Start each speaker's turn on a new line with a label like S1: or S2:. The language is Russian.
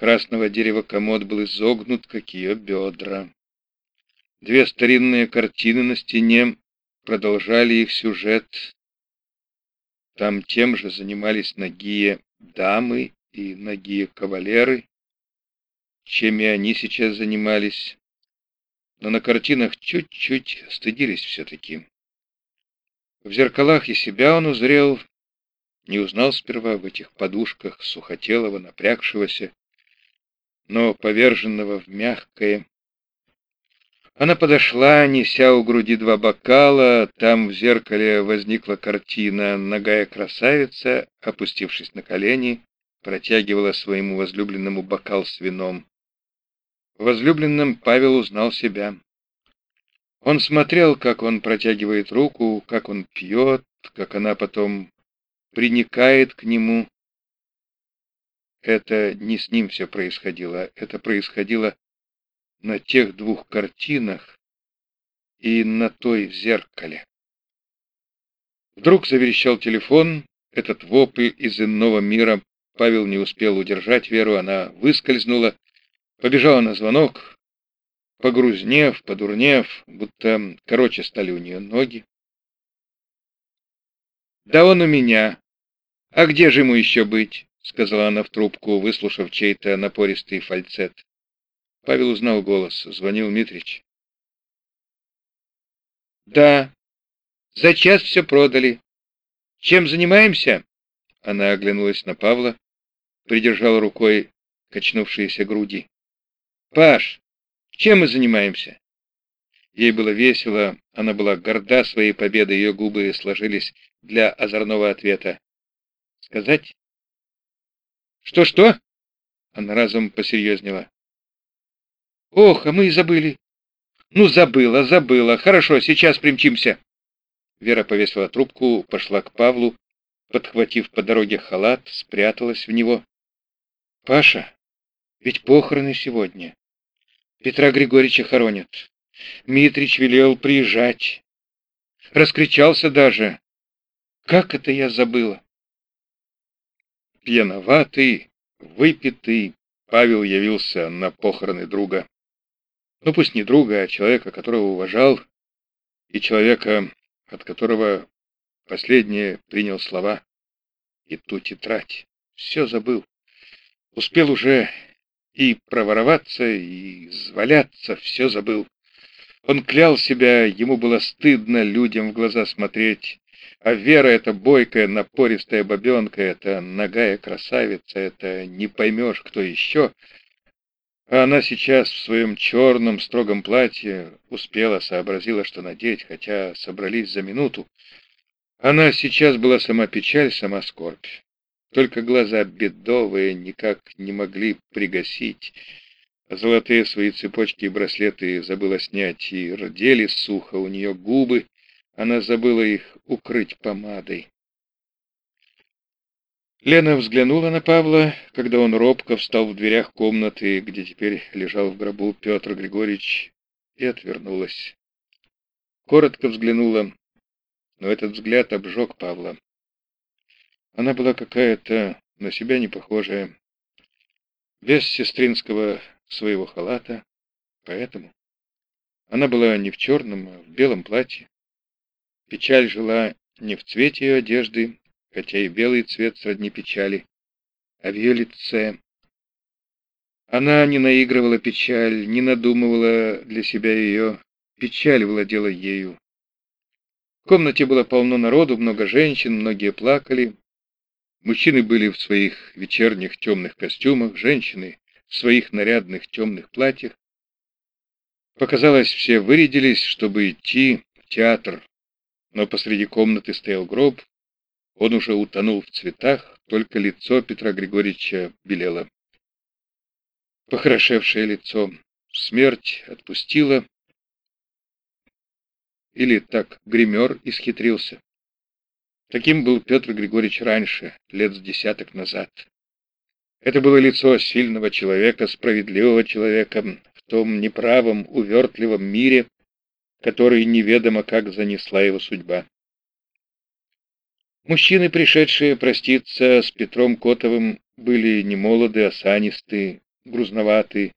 S1: красного дерева комод был изогнут, как ее бедра. Две старинные картины на стене продолжали их сюжет. Там тем же занимались нагие дамы и нагие кавалеры, чем и они сейчас занимались. Но на картинах чуть-чуть стыдились все-таки. В зеркалах и себя он узрел, не узнал сперва в этих подушках сухотелого, напрягшегося, но поверженного в мягкое. Она подошла, неся у груди два бокала, там в зеркале возникла картина «Ногая красавица», опустившись на колени, протягивала своему возлюбленному бокал с вином. В возлюбленном Павел узнал себя. Он смотрел, как он протягивает руку, как он пьет, как она потом приникает к нему. Это не с ним все происходило, это происходило на тех двух картинах и на той зеркале. Вдруг заверещал телефон, этот вопль из иного мира. Павел не успел удержать Веру, она выскользнула, побежала на звонок, погрузнев, подурнев, будто короче стали у нее ноги. «Да он у меня. А где же ему еще быть?» — сказала она в трубку, выслушав чей-то напористый фальцет. Павел узнал голос. Звонил Митрич. «Да. За час все продали. Чем занимаемся?» Она оглянулась на Павла, придержала рукой качнувшиеся груди. «Паш, чем мы занимаемся?» Ей было весело, она была горда своей победой, ее губы сложились для озорного ответа. «Сказать?» «Что-что?» Она разом посерьезнела. «Ох, а мы и забыли!» «Ну, забыла, забыла. Хорошо, сейчас примчимся!» Вера повесила трубку, пошла к Павлу, подхватив по дороге халат, спряталась в него. «Паша, ведь похороны сегодня. Петра Григорьевича хоронят. Митрич велел приезжать. Раскричался даже. Как это я забыла?» Пьяноватый, выпитый, Павел явился на похороны друга. Ну, пусть не друга, а человека, которого уважал, и человека, от которого последнее принял слова и ту тетрадь. Все забыл. Успел уже и провороваться, и зваляться, все забыл. Он клял себя, ему было стыдно людям в глаза смотреть, а Вера — это бойкая, напористая бабенка, это ногая красавица, это не поймешь, кто еще. А она сейчас в своем черном строгом платье успела, сообразила, что надеть, хотя собрались за минуту. Она сейчас была сама печаль, сама скорбь. Только глаза бедовые никак не могли пригасить. Золотые свои цепочки и браслеты забыла снять, и рдели сухо у нее губы, она забыла их укрыть помадой. Лена взглянула на Павла, когда он робко встал в дверях комнаты, где теперь лежал в гробу Петр Григорьевич, и отвернулась. Коротко взглянула, но этот взгляд обжег Павла. Она была какая-то на себя не похожая, без сестринского своего халата, поэтому она была не в черном, а в белом платье. Печаль жила не в цвете ее одежды, хотя и белый цвет сродни печали, а в ее лице. Она не наигрывала печаль, не надумывала для себя ее, печаль владела ею. В комнате было полно народу, много женщин, многие плакали. Мужчины были в своих вечерних темных костюмах, женщины в своих нарядных темных платьях. Показалось, все вырядились, чтобы идти в театр, но посреди комнаты стоял гроб, он уже утонул в цветах, только лицо Петра Григорьевича белело. Похорошевшее лицо. Смерть отпустила. Или так гример исхитрился. Таким был Петр Григорьевич раньше, лет с десяток назад. Это было лицо сильного человека, справедливого человека в том неправом, увертливом мире, который неведомо как занесла его судьба. Мужчины, пришедшие проститься с Петром Котовым, были не молоды, осанисты, грузноватый,